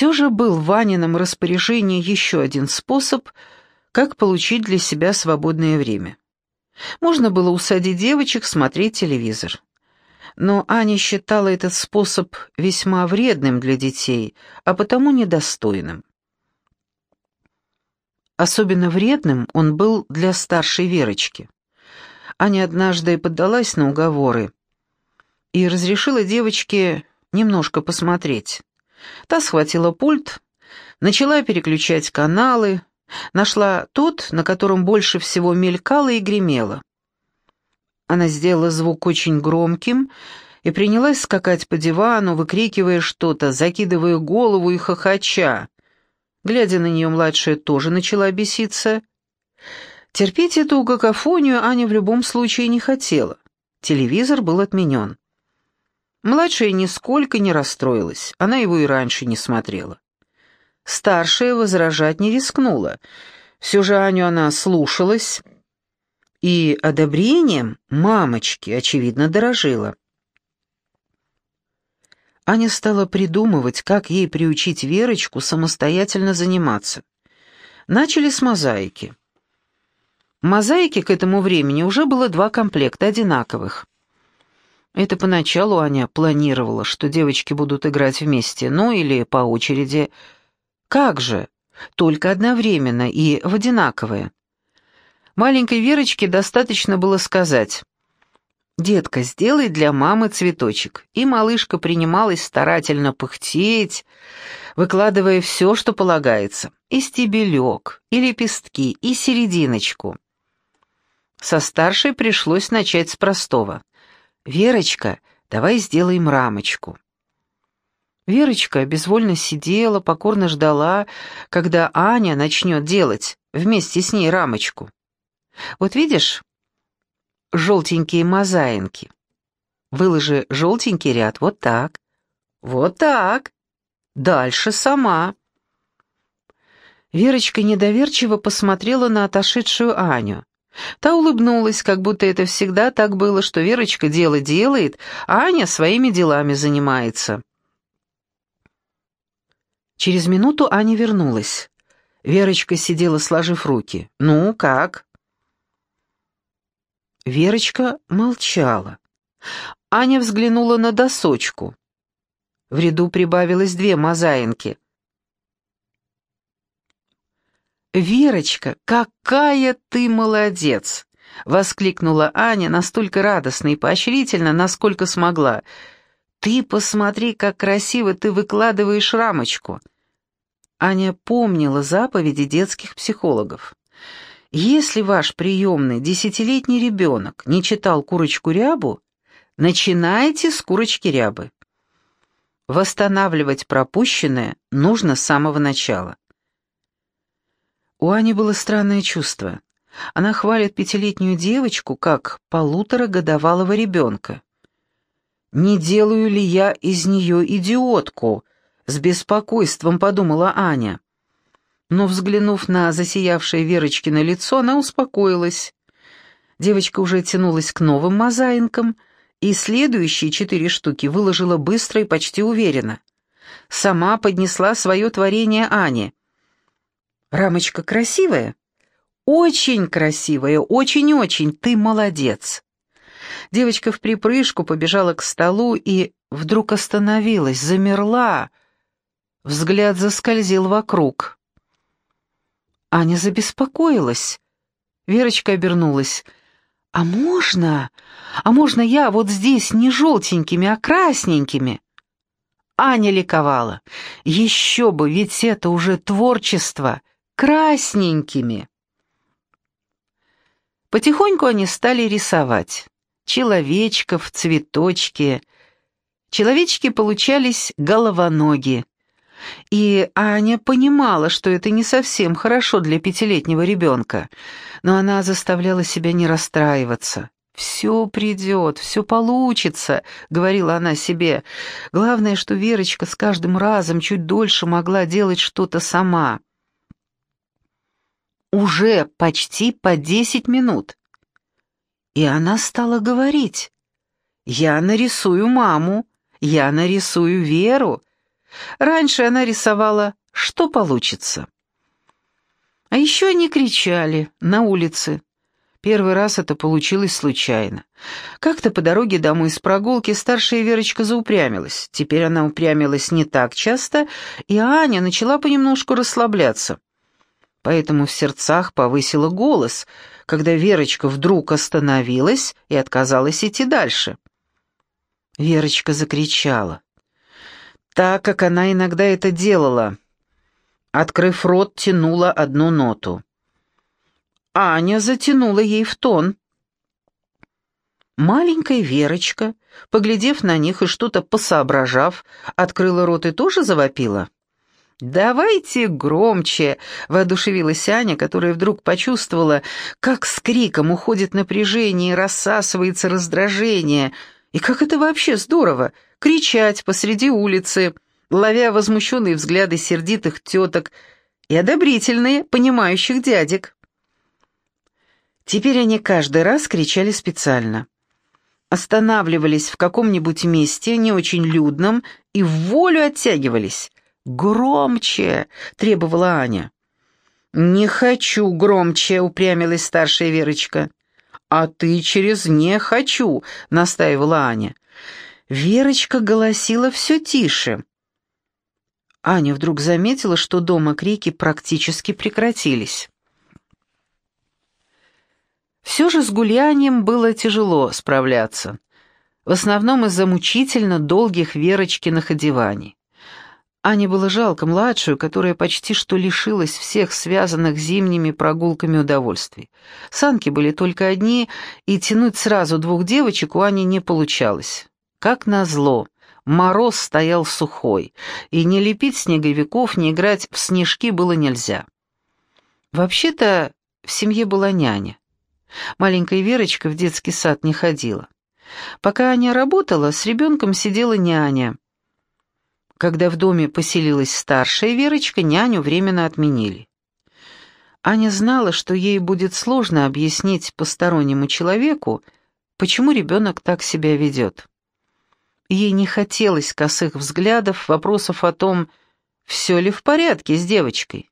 все же был в Ванином распоряжении еще один способ, как получить для себя свободное время. Можно было усадить девочек смотреть телевизор. Но Аня считала этот способ весьма вредным для детей, а потому недостойным. Особенно вредным он был для старшей Верочки. Аня однажды поддалась на уговоры и разрешила девочке немножко посмотреть. Та схватила пульт, начала переключать каналы, нашла тот, на котором больше всего мелькало и гремело. Она сделала звук очень громким и принялась скакать по дивану, выкрикивая что-то, закидывая голову и хохоча. Глядя на нее, младшая тоже начала беситься. Терпеть эту какофонию Аня в любом случае не хотела. Телевизор был отменен. Младшая нисколько не расстроилась, она его и раньше не смотрела. Старшая возражать не рискнула. Все же Аню она слушалась и одобрением мамочки, очевидно, дорожила. Аня стала придумывать, как ей приучить Верочку самостоятельно заниматься. Начали с мозаики. Мозаики к этому времени уже было два комплекта одинаковых. Это поначалу Аня планировала, что девочки будут играть вместе, ну или по очереди. Как же? Только одновременно и в одинаковое. Маленькой Верочке достаточно было сказать «Детка, сделай для мамы цветочек». И малышка принималась старательно пыхтеть, выкладывая все, что полагается. И стебелек, и лепестки, и серединочку. Со старшей пришлось начать с простого. «Верочка, давай сделаем рамочку». Верочка безвольно сидела, покорно ждала, когда Аня начнет делать вместе с ней рамочку. Вот видишь, желтенькие мозаинки. Выложи желтенький ряд вот так. Вот так. Дальше сама. Верочка недоверчиво посмотрела на отошедшую Аню. Та улыбнулась, как будто это всегда так было, что Верочка дело делает, а Аня своими делами занимается. Через минуту Аня вернулась. Верочка сидела, сложив руки. «Ну, как?» Верочка молчала. Аня взглянула на досочку. В ряду прибавилось две мозаинки. «Верочка, какая ты молодец!» — воскликнула Аня настолько радостно и поощрительно, насколько смогла. «Ты посмотри, как красиво ты выкладываешь рамочку!» Аня помнила заповеди детских психологов. Если ваш приемный десятилетний ребенок не читал «Курочку-рябу», начинайте с «Курочки-рябы». Восстанавливать пропущенное нужно с самого начала. У Ани было странное чувство. Она хвалит пятилетнюю девочку как полуторагодовалого ребенка. «Не делаю ли я из нее идиотку?» — с беспокойством подумала Аня но, взглянув на засиявшее Верочкино лицо, она успокоилась. Девочка уже тянулась к новым мозаинкам, и следующие четыре штуки выложила быстро и почти уверенно. Сама поднесла свое творение Ане. «Рамочка красивая?» «Очень красивая, очень-очень, ты молодец!» Девочка в припрыжку побежала к столу и вдруг остановилась, замерла. Взгляд заскользил вокруг. Аня забеспокоилась. Верочка обернулась. «А можно? А можно я вот здесь не желтенькими, а красненькими?» Аня ликовала. «Еще бы, ведь это уже творчество! Красненькими!» Потихоньку они стали рисовать. Человечков, цветочки. Человечки получались головоногие. И Аня понимала, что это не совсем хорошо для пятилетнего ребенка, но она заставляла себя не расстраиваться. «Все придет, все получится», — говорила она себе. «Главное, что Верочка с каждым разом чуть дольше могла делать что-то сама». Уже почти по десять минут. И она стала говорить. «Я нарисую маму, я нарисую Веру, Раньше она рисовала «что получится». А еще они кричали на улице. Первый раз это получилось случайно. Как-то по дороге домой с прогулки старшая Верочка заупрямилась. Теперь она упрямилась не так часто, и Аня начала понемножку расслабляться. Поэтому в сердцах повысила голос, когда Верочка вдруг остановилась и отказалась идти дальше. Верочка закричала. Так, как она иногда это делала. Открыв рот, тянула одну ноту. Аня затянула ей в тон. Маленькая Верочка, поглядев на них и что-то посоображав, открыла рот и тоже завопила. «Давайте громче!» — воодушевилась Аня, которая вдруг почувствовала, как с криком уходит напряжение и рассасывается раздражение. И как это вообще здорово — кричать посреди улицы, ловя возмущенные взгляды сердитых теток и одобрительные, понимающих дядек. Теперь они каждый раз кричали специально. Останавливались в каком-нибудь месте, не очень людном, и в волю оттягивались. «Громче!» — требовала Аня. «Не хочу громче!» — упрямилась старшая Верочка. «А ты через «не хочу!» — настаивала Аня. Верочка голосила все тише. Аня вдруг заметила, что дома крики практически прекратились. Все же с гулянием было тяжело справляться, в основном из-за мучительно долгих Верочкиных одеваний. Ане было жалко младшую, которая почти что лишилась всех связанных зимними прогулками удовольствий. Санки были только одни, и тянуть сразу двух девочек у Ани не получалось. Как назло, мороз стоял сухой, и не лепить снеговиков, не играть в снежки было нельзя. Вообще-то в семье была няня. Маленькая Верочка в детский сад не ходила. Пока Аня работала, с ребенком сидела няня. Когда в доме поселилась старшая Верочка, няню временно отменили. Аня знала, что ей будет сложно объяснить постороннему человеку, почему ребенок так себя ведет. Ей не хотелось косых взглядов, вопросов о том, все ли в порядке с девочкой.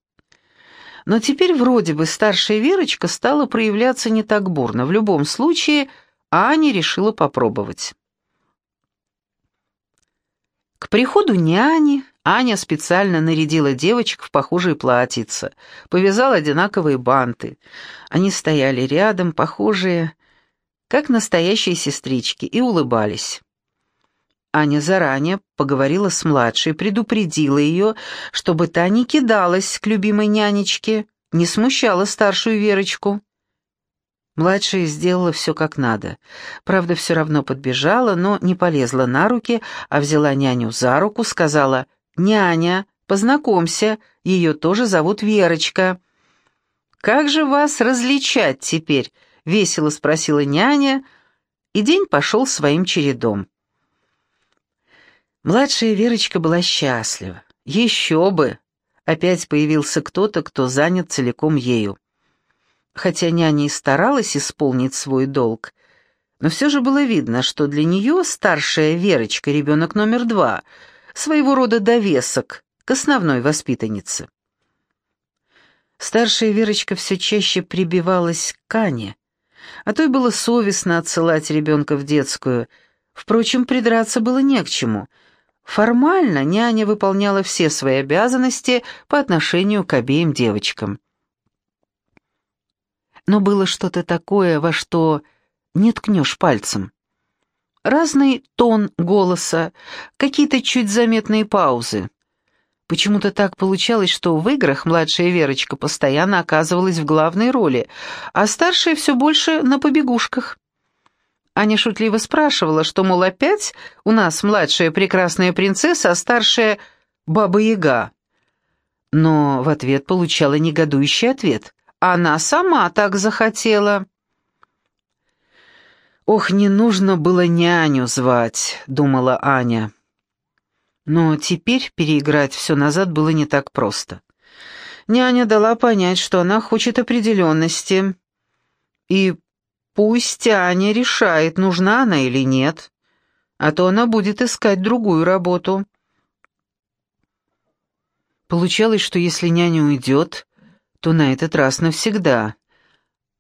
Но теперь вроде бы старшая Верочка стала проявляться не так бурно. В любом случае, Аня решила попробовать. К приходу няни Аня специально нарядила девочек в похожие платьица, повязала одинаковые банты. Они стояли рядом, похожие, как настоящие сестрички, и улыбались. Аня заранее поговорила с младшей, предупредила ее, чтобы та не кидалась к любимой нянечке, не смущала старшую Верочку. Младшая сделала все как надо. Правда, все равно подбежала, но не полезла на руки, а взяла няню за руку, сказала «Няня, познакомься, ее тоже зовут Верочка». «Как же вас различать теперь?» — весело спросила няня, и день пошел своим чередом. Младшая Верочка была счастлива. Еще бы! Опять появился кто-то, кто занят целиком ею. Хотя няня и старалась исполнить свой долг, но все же было видно, что для нее старшая Верочка, ребенок номер два, своего рода довесок к основной воспитаннице. Старшая Верочка все чаще прибивалась к Ане, а то и было совестно отсылать ребенка в детскую. Впрочем, придраться было не к чему — Формально няня выполняла все свои обязанности по отношению к обеим девочкам. Но было что-то такое, во что не ткнешь пальцем. Разный тон голоса, какие-то чуть заметные паузы. Почему-то так получалось, что в играх младшая Верочка постоянно оказывалась в главной роли, а старшая все больше на побегушках. Аня шутливо спрашивала, что, мол, опять у нас младшая прекрасная принцесса, а старшая — баба-яга. Но в ответ получала негодующий ответ. Она сама так захотела. «Ох, не нужно было няню звать», — думала Аня. Но теперь переиграть все назад было не так просто. Няня дала понять, что она хочет определенности, и Пусть Аня решает, нужна она или нет, а то она будет искать другую работу. Получалось, что если няня уйдет, то на этот раз навсегда.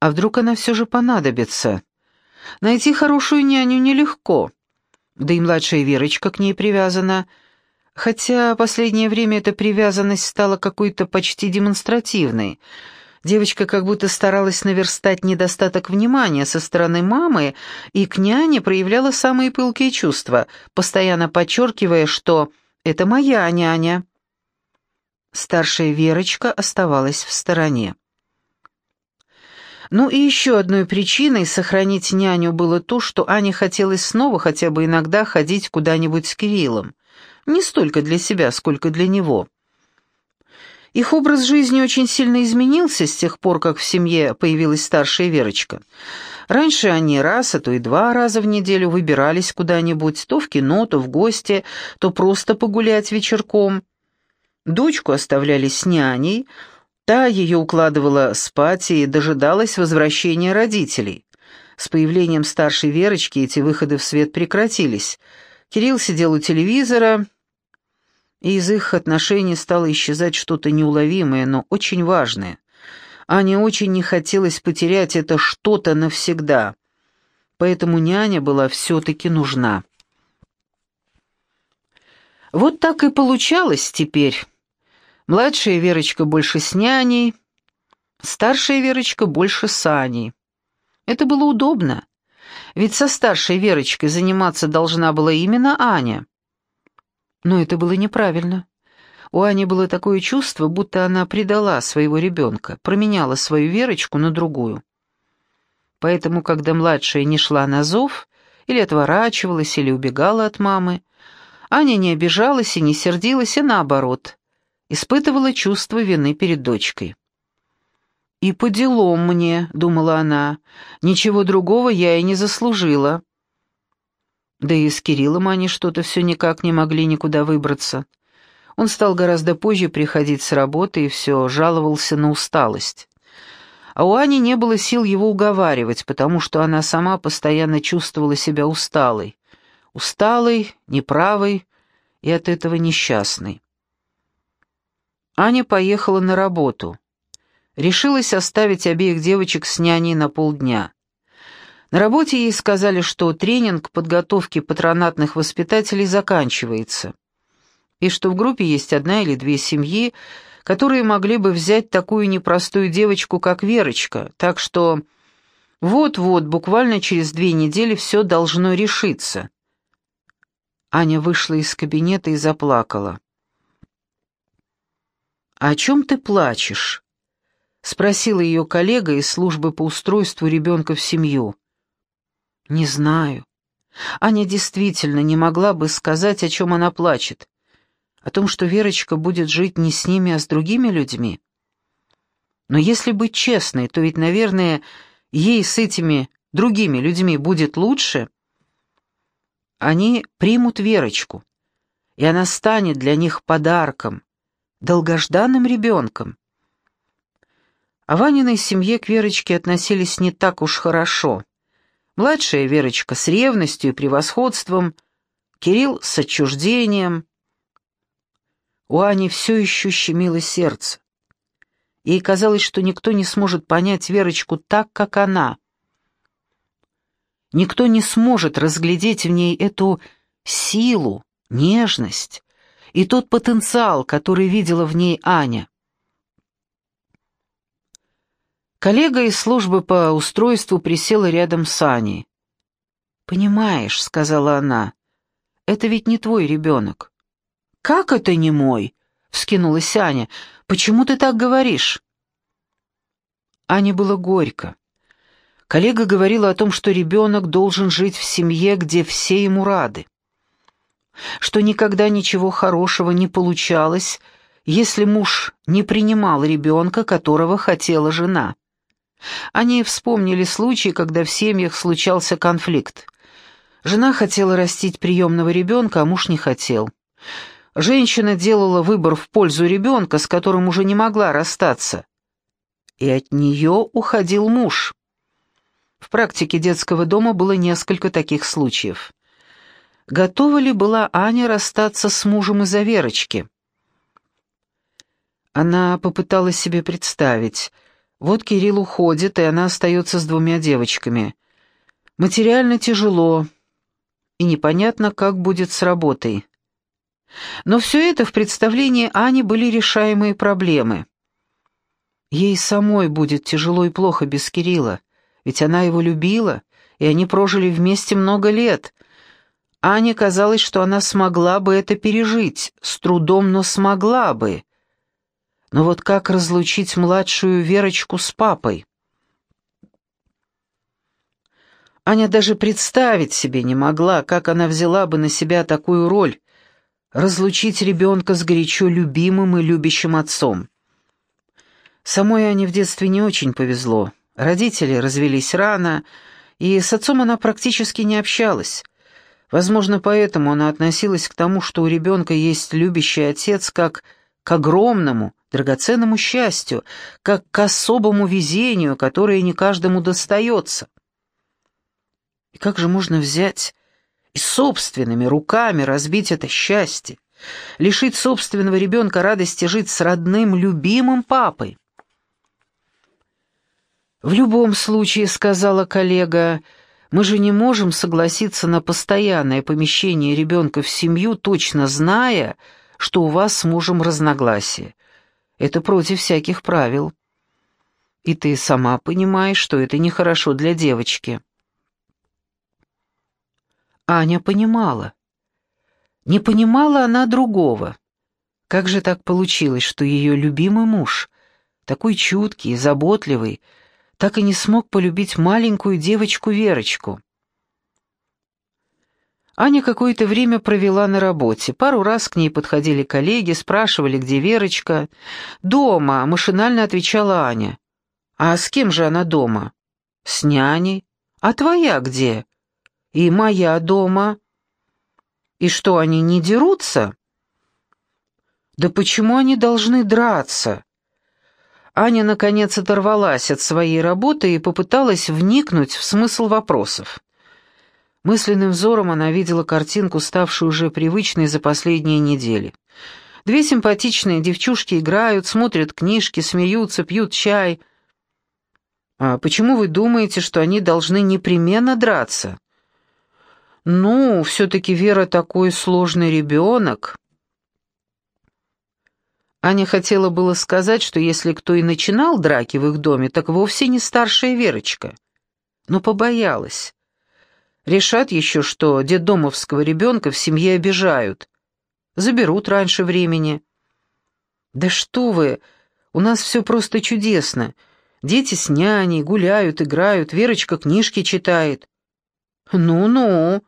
А вдруг она все же понадобится? Найти хорошую няню нелегко. Да и младшая Верочка к ней привязана. Хотя последнее время эта привязанность стала какой-то почти демонстративной. Девочка как будто старалась наверстать недостаток внимания со стороны мамы и к няне проявляла самые пылкие чувства, постоянно подчеркивая, что «это моя няня». Старшая Верочка оставалась в стороне. Ну и еще одной причиной сохранить няню было то, что Ане хотелось снова хотя бы иногда ходить куда-нибудь с Кириллом. Не столько для себя, сколько для него. Их образ жизни очень сильно изменился с тех пор, как в семье появилась старшая Верочка. Раньше они раз, а то и два раза в неделю выбирались куда-нибудь, то в кино, то в гости, то просто погулять вечерком. Дочку оставляли с няней, Та ее укладывала спать и дожидалась возвращения родителей. С появлением старшей Верочки эти выходы в свет прекратились. Кирилл сидел у телевизора, и из их отношений стало исчезать что-то неуловимое, но очень важное. Ане очень не хотелось потерять это что-то навсегда, поэтому няня была все-таки нужна. Вот так и получалось теперь. Младшая Верочка больше с няней, старшая Верочка больше с Аней. Это было удобно, ведь со старшей Верочкой заниматься должна была именно Аня. Но это было неправильно. У Ани было такое чувство, будто она предала своего ребенка, променяла свою Верочку на другую. Поэтому, когда младшая не шла на зов, или отворачивалась, или убегала от мамы, Аня не обижалась и не сердилась, и наоборот, испытывала чувство вины перед дочкой. «И по делам мне», — думала она, — «ничего другого я и не заслужила». Да и с Кириллом они что-то все никак не могли никуда выбраться. Он стал гораздо позже приходить с работы и все жаловался на усталость. А у Ани не было сил его уговаривать, потому что она сама постоянно чувствовала себя усталой. Усталой, неправой и от этого несчастной. Аня поехала на работу. Решилась оставить обеих девочек с няней на полдня. На работе ей сказали, что тренинг подготовки патронатных воспитателей заканчивается, и что в группе есть одна или две семьи, которые могли бы взять такую непростую девочку, как Верочка, так что вот-вот, буквально через две недели все должно решиться. Аня вышла из кабинета и заплакала. «О чем ты плачешь?» — спросила ее коллега из службы по устройству ребенка в семью. «Не знаю. Аня действительно не могла бы сказать, о чем она плачет. О том, что Верочка будет жить не с ними, а с другими людьми. Но если быть честной, то ведь, наверное, ей с этими другими людьми будет лучше. Они примут Верочку, и она станет для них подарком, долгожданным ребенком. А Ваниной семье к Верочке относились не так уж хорошо. Младшая Верочка с ревностью и превосходством, Кирилл с отчуждением. У Ани все еще щемило сердце. Ей казалось, что никто не сможет понять Верочку так, как она. Никто не сможет разглядеть в ней эту силу, нежность, и тот потенциал, который видела в ней Аня. Коллега из службы по устройству присела рядом с Аней. «Понимаешь», — сказала она, — «это ведь не твой ребенок». «Как это не мой?» — вскинулась Аня. «Почему ты так говоришь?» Ане было горько. Коллега говорила о том, что ребенок должен жить в семье, где все ему рады что никогда ничего хорошего не получалось, если муж не принимал ребенка, которого хотела жена. Они вспомнили случай, когда в семьях случался конфликт. Жена хотела растить приемного ребенка, а муж не хотел. Женщина делала выбор в пользу ребенка, с которым уже не могла расстаться. И от нее уходил муж. В практике детского дома было несколько таких случаев готова ли была Аня расстаться с мужем из-за Верочки. Она попыталась себе представить. Вот Кирилл уходит, и она остается с двумя девочками. Материально тяжело, и непонятно, как будет с работой. Но все это в представлении Ани были решаемые проблемы. Ей самой будет тяжело и плохо без Кирилла, ведь она его любила, и они прожили вместе много лет. Ане казалось, что она смогла бы это пережить, с трудом, но смогла бы. Но вот как разлучить младшую Верочку с папой? Аня даже представить себе не могла, как она взяла бы на себя такую роль — разлучить ребенка с горячо любимым и любящим отцом. Самой Ане в детстве не очень повезло. Родители развелись рано, и с отцом она практически не общалась. Возможно, поэтому она относилась к тому, что у ребенка есть любящий отец, как к огромному, драгоценному счастью, как к особому везению, которое не каждому достается. И как же можно взять и собственными руками разбить это счастье, лишить собственного ребенка радости жить с родным, любимым папой? «В любом случае», — сказала коллега, — «мы же не можем согласиться на постоянное помещение ребенка в семью, точно зная, что у вас с мужем разногласия. Это против всяких правил. И ты сама понимаешь, что это нехорошо для девочки». Аня понимала. Не понимала она другого. Как же так получилось, что ее любимый муж, такой чуткий заботливый, так и не смог полюбить маленькую девочку Верочку. Аня какое-то время провела на работе. Пару раз к ней подходили коллеги, спрашивали, где Верочка. «Дома», — машинально отвечала Аня. «А с кем же она дома?» «С няней». «А твоя где?» «И моя дома». «И что, они не дерутся?» «Да почему они должны драться?» Аня, наконец, оторвалась от своей работы и попыталась вникнуть в смысл вопросов. Мысленным взором она видела картинку, ставшую уже привычной за последние недели. Две симпатичные девчушки играют, смотрят книжки, смеются, пьют чай. «А почему вы думаете, что они должны непременно драться?» «Ну, все-таки Вера такой сложный ребенок». Аня хотела было сказать, что если кто и начинал драки в их доме, так вовсе не старшая Верочка. Но побоялась. Решат еще, что детдомовского ребенка в семье обижают. Заберут раньше времени. «Да что вы! У нас все просто чудесно. Дети с няней гуляют, играют, Верочка книжки читает». «Ну-ну,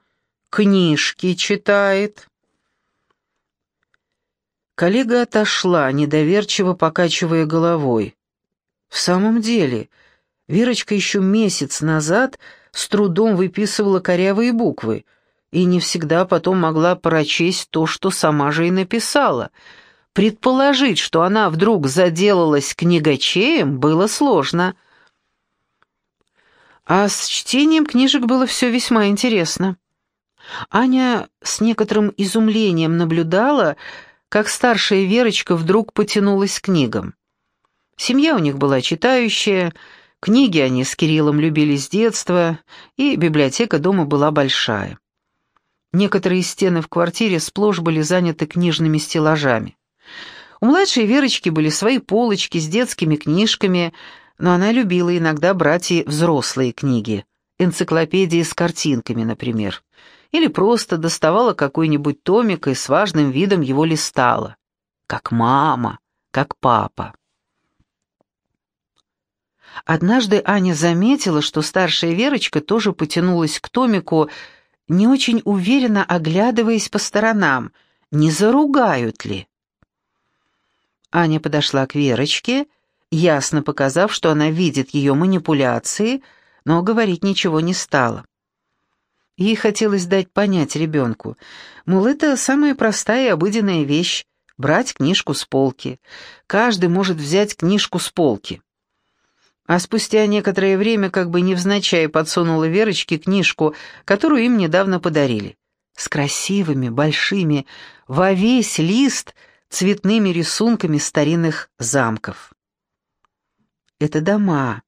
книжки читает». Коллега отошла, недоверчиво покачивая головой. В самом деле, Верочка еще месяц назад с трудом выписывала корявые буквы и не всегда потом могла прочесть то, что сама же и написала. Предположить, что она вдруг заделалась книгачеем, было сложно. А с чтением книжек было все весьма интересно. Аня с некоторым изумлением наблюдала, как старшая Верочка вдруг потянулась к книгам. Семья у них была читающая, книги они с Кириллом любили с детства, и библиотека дома была большая. Некоторые стены в квартире сплошь были заняты книжными стеллажами. У младшей Верочки были свои полочки с детскими книжками, но она любила иногда брать и взрослые книги, энциклопедии с картинками, например или просто доставала какой-нибудь томик и с важным видом его листала. Как мама, как папа. Однажды Аня заметила, что старшая Верочка тоже потянулась к томику, не очень уверенно оглядываясь по сторонам, не заругают ли. Аня подошла к Верочке, ясно показав, что она видит ее манипуляции, но говорить ничего не стала. Ей хотелось дать понять ребенку, мол, это самая простая и обыденная вещь — брать книжку с полки. Каждый может взять книжку с полки. А спустя некоторое время как бы невзначай подсунула Верочке книжку, которую им недавно подарили. С красивыми, большими, во весь лист, цветными рисунками старинных замков. «Это дома,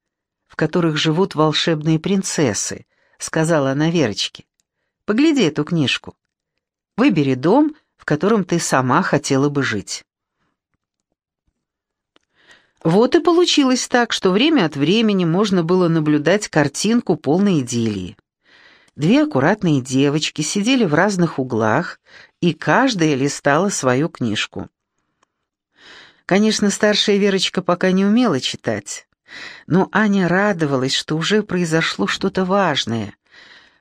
в которых живут волшебные принцессы», — сказала она Верочке. «Погляди эту книжку. Выбери дом, в котором ты сама хотела бы жить». Вот и получилось так, что время от времени можно было наблюдать картинку полной идиллии. Две аккуратные девочки сидели в разных углах, и каждая листала свою книжку. Конечно, старшая Верочка пока не умела читать, но Аня радовалась, что уже произошло что-то важное.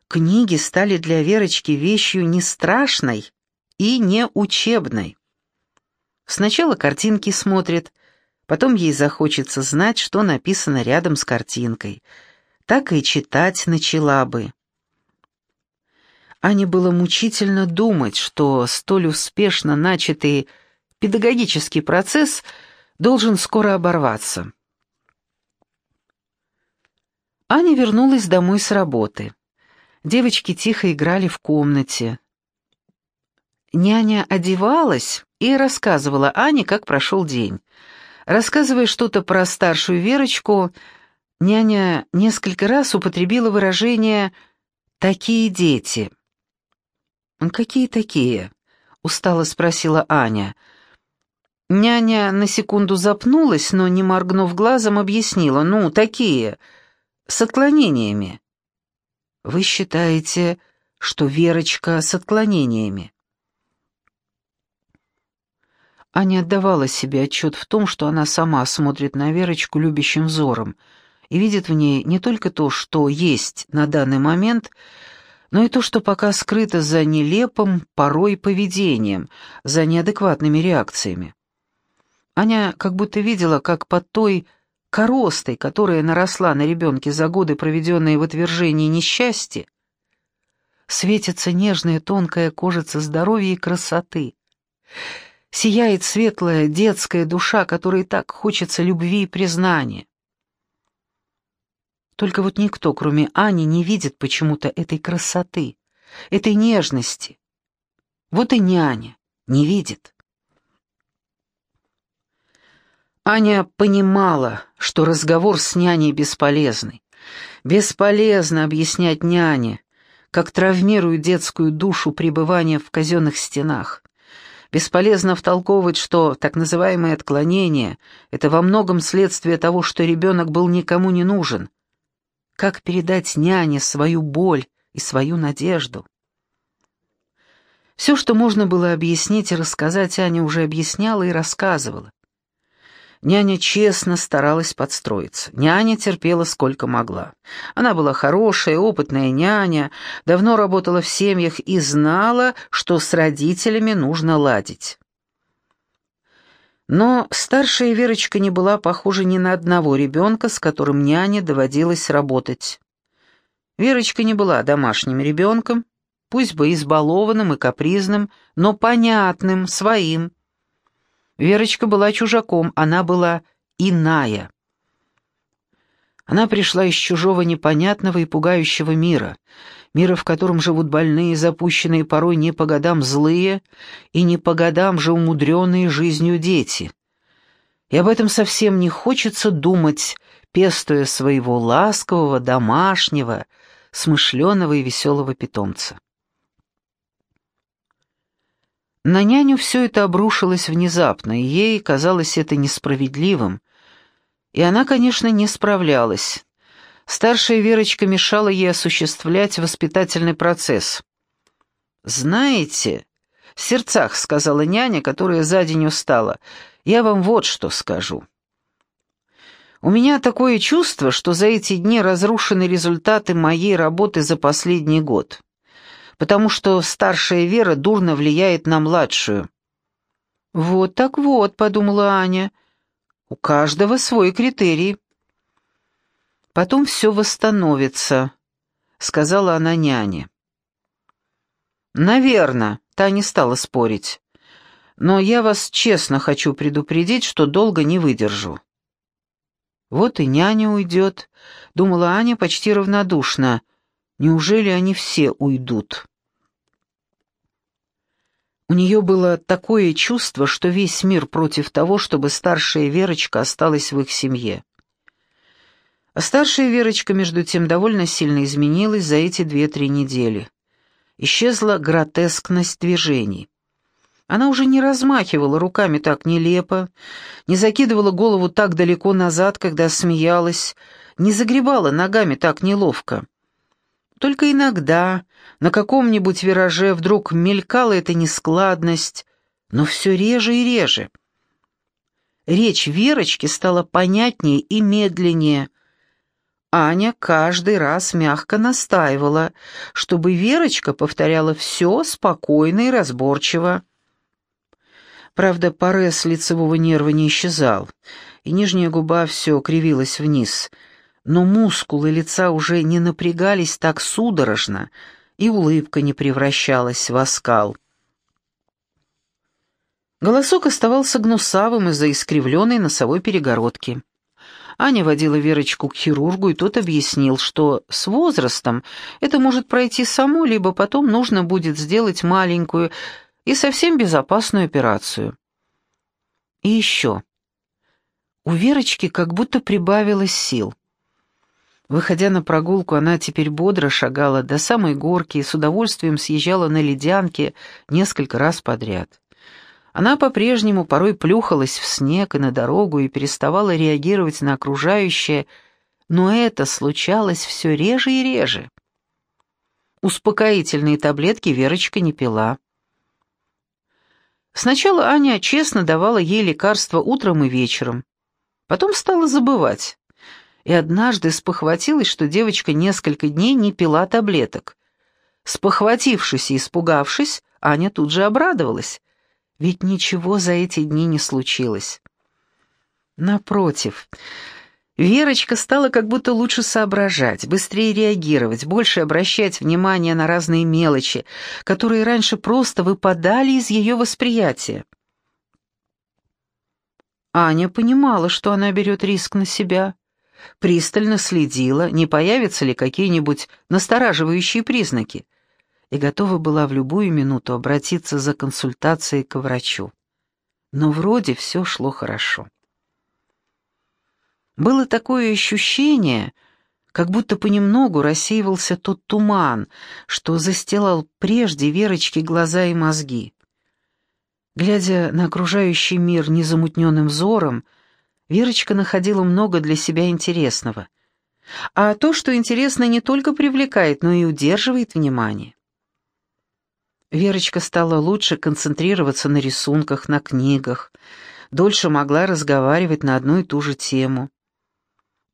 Книги стали для Верочки вещью не страшной и не учебной. Сначала картинки смотрит, Потом ей захочется знать, что написано рядом с картинкой. Так и читать начала бы. Ане было мучительно думать, что столь успешно начатый педагогический процесс должен скоро оборваться. Аня вернулась домой с работы. Девочки тихо играли в комнате. Няня одевалась и рассказывала Ане, как прошел день. Рассказывая что-то про старшую Верочку, няня несколько раз употребила выражение «такие дети». «Какие такие?» — устало спросила Аня. Няня на секунду запнулась, но, не моргнув глазом, объяснила. «Ну, такие, с отклонениями». «Вы считаете, что Верочка с отклонениями?» Аня отдавала себе отчет в том, что она сама смотрит на Верочку любящим взором и видит в ней не только то, что есть на данный момент, но и то, что пока скрыто за нелепым, порой поведением, за неадекватными реакциями. Аня как будто видела, как под той коростой, которая наросла на ребенке за годы, проведенные в отвержении несчастья, светится нежная тонкая кожица здоровья и красоты — сияет светлая детская душа, которой так хочется любви и признания. Только вот никто, кроме Ани, не видит почему-то этой красоты, этой нежности. Вот и няня не видит. Аня понимала, что разговор с няней бесполезный. Бесполезно объяснять няне, как травмирует детскую душу пребывание в казенных стенах. Бесполезно втолковывать, что так называемые отклонения — это во многом следствие того, что ребенок был никому не нужен. Как передать няне свою боль и свою надежду? Все, что можно было объяснить и рассказать, Аня уже объясняла и рассказывала. Няня честно старалась подстроиться. Няня терпела сколько могла. Она была хорошая, опытная няня, давно работала в семьях и знала, что с родителями нужно ладить. Но старшая Верочка не была похожа ни на одного ребенка, с которым няне доводилось работать. Верочка не была домашним ребенком, пусть бы избалованным и капризным, но понятным, своим, Верочка была чужаком, она была иная. Она пришла из чужого непонятного и пугающего мира, мира, в котором живут больные, запущенные порой не по годам злые и не по годам же умудренные жизнью дети. И об этом совсем не хочется думать, пестуя своего ласкового, домашнего, смышленого и веселого питомца. На няню все это обрушилось внезапно, и ей казалось это несправедливым. И она, конечно, не справлялась. Старшая Верочка мешала ей осуществлять воспитательный процесс. «Знаете...» — в сердцах сказала няня, которая за день устала. «Я вам вот что скажу. У меня такое чувство, что за эти дни разрушены результаты моей работы за последний год потому что старшая Вера дурно влияет на младшую». «Вот так вот», — подумала Аня, — «у каждого свой критерий». «Потом все восстановится», — сказала она няне. «Наверно», — та не стала спорить. «Но я вас честно хочу предупредить, что долго не выдержу». «Вот и няня уйдет», — думала Аня почти равнодушно. «Неужели они все уйдут?» У нее было такое чувство, что весь мир против того, чтобы старшая Верочка осталась в их семье. А старшая Верочка, между тем, довольно сильно изменилась за эти две-три недели. Исчезла гротескность движений. Она уже не размахивала руками так нелепо, не закидывала голову так далеко назад, когда смеялась, не загребала ногами так неловко. Только иногда на каком-нибудь вираже вдруг мелькала эта нескладность, но все реже и реже. Речь Верочки стала понятнее и медленнее. Аня каждый раз мягко настаивала, чтобы Верочка повторяла все спокойно и разборчиво. Правда, порез лицевого нерва не исчезал, и нижняя губа все кривилась вниз, но мускулы лица уже не напрягались так судорожно, и улыбка не превращалась в оскал. Голосок оставался гнусавым из-за искривленной носовой перегородки. Аня водила Верочку к хирургу, и тот объяснил, что с возрастом это может пройти само, либо потом нужно будет сделать маленькую, и совсем безопасную операцию. И еще. У Верочки как будто прибавилось сил. Выходя на прогулку, она теперь бодро шагала до самой горки и с удовольствием съезжала на ледянке несколько раз подряд. Она по-прежнему порой плюхалась в снег и на дорогу и переставала реагировать на окружающее, но это случалось все реже и реже. Успокоительные таблетки Верочка не пила. Сначала Аня честно давала ей лекарства утром и вечером. Потом стала забывать. И однажды спохватилась, что девочка несколько дней не пила таблеток. Спохватившись и испугавшись, Аня тут же обрадовалась. Ведь ничего за эти дни не случилось. Напротив, Верочка стала как будто лучше соображать, быстрее реагировать, больше обращать внимание на разные мелочи, которые раньше просто выпадали из ее восприятия. Аня понимала, что она берет риск на себя, пристально следила, не появятся ли какие-нибудь настораживающие признаки, и готова была в любую минуту обратиться за консультацией к врачу. Но вроде все шло хорошо. Было такое ощущение, как будто понемногу рассеивался тот туман, что застилал прежде Верочки глаза и мозги. Глядя на окружающий мир незамутненным взором, Верочка находила много для себя интересного. А то, что интересно, не только привлекает, но и удерживает внимание. Верочка стала лучше концентрироваться на рисунках, на книгах, дольше могла разговаривать на одну и ту же тему.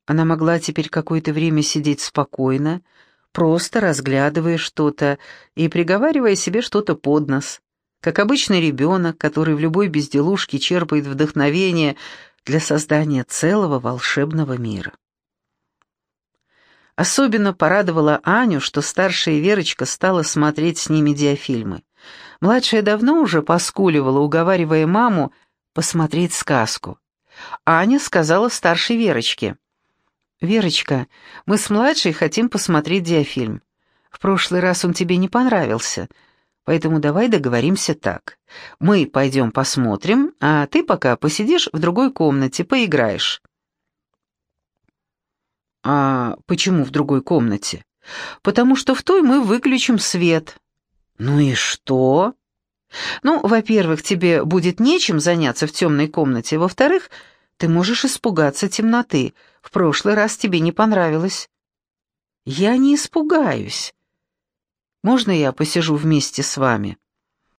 Она могла теперь какое-то время сидеть спокойно, просто разглядывая что-то и приговаривая себе что-то под нос, как обычный ребенок, который в любой безделушке черпает вдохновение для создания целого волшебного мира. Особенно порадовала Аню, что старшая Верочка стала смотреть с ними диафильмы. Младшая давно уже поскуливала, уговаривая маму посмотреть сказку. Аня сказала старшей Верочке — «Верочка, мы с младшей хотим посмотреть диафильм. В прошлый раз он тебе не понравился, поэтому давай договоримся так. Мы пойдем посмотрим, а ты пока посидишь в другой комнате, поиграешь». «А почему в другой комнате?» «Потому что в той мы выключим свет». «Ну и что?» «Ну, во-первых, тебе будет нечем заняться в темной комнате, во-вторых, ты можешь испугаться темноты. В прошлый раз тебе не понравилось». «Я не испугаюсь. Можно я посижу вместе с вами?»